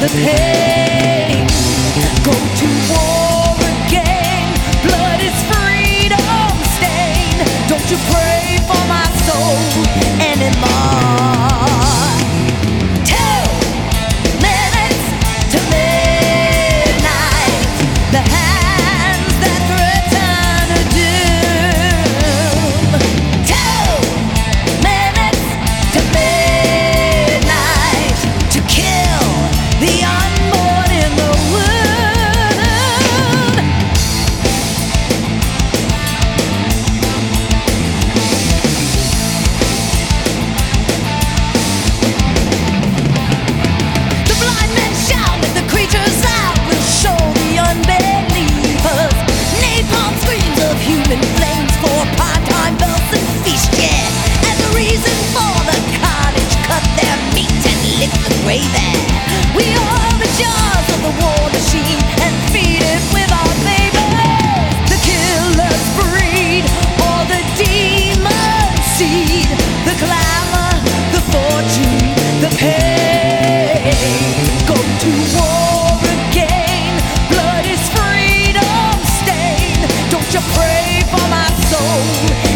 The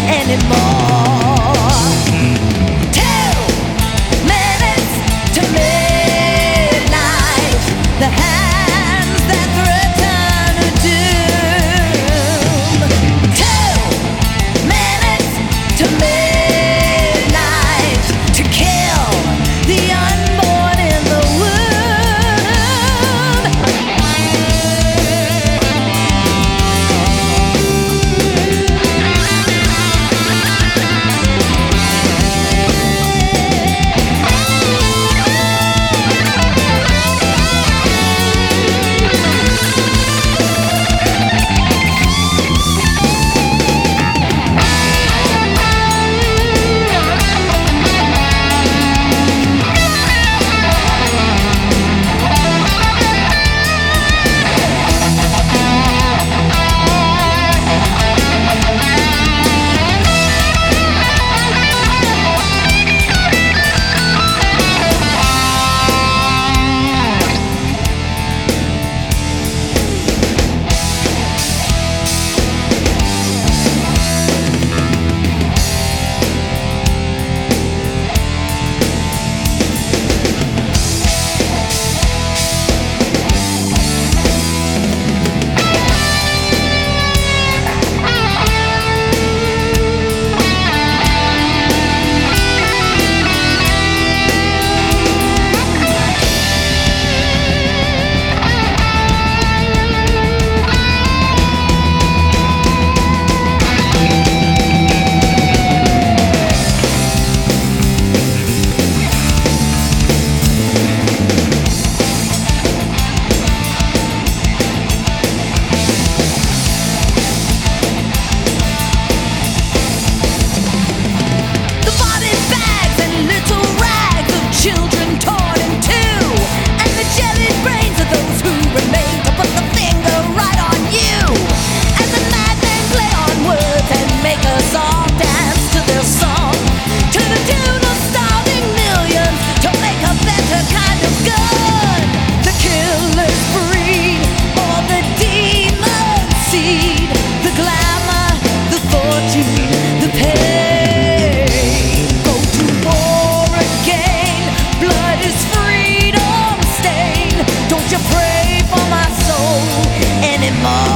hand my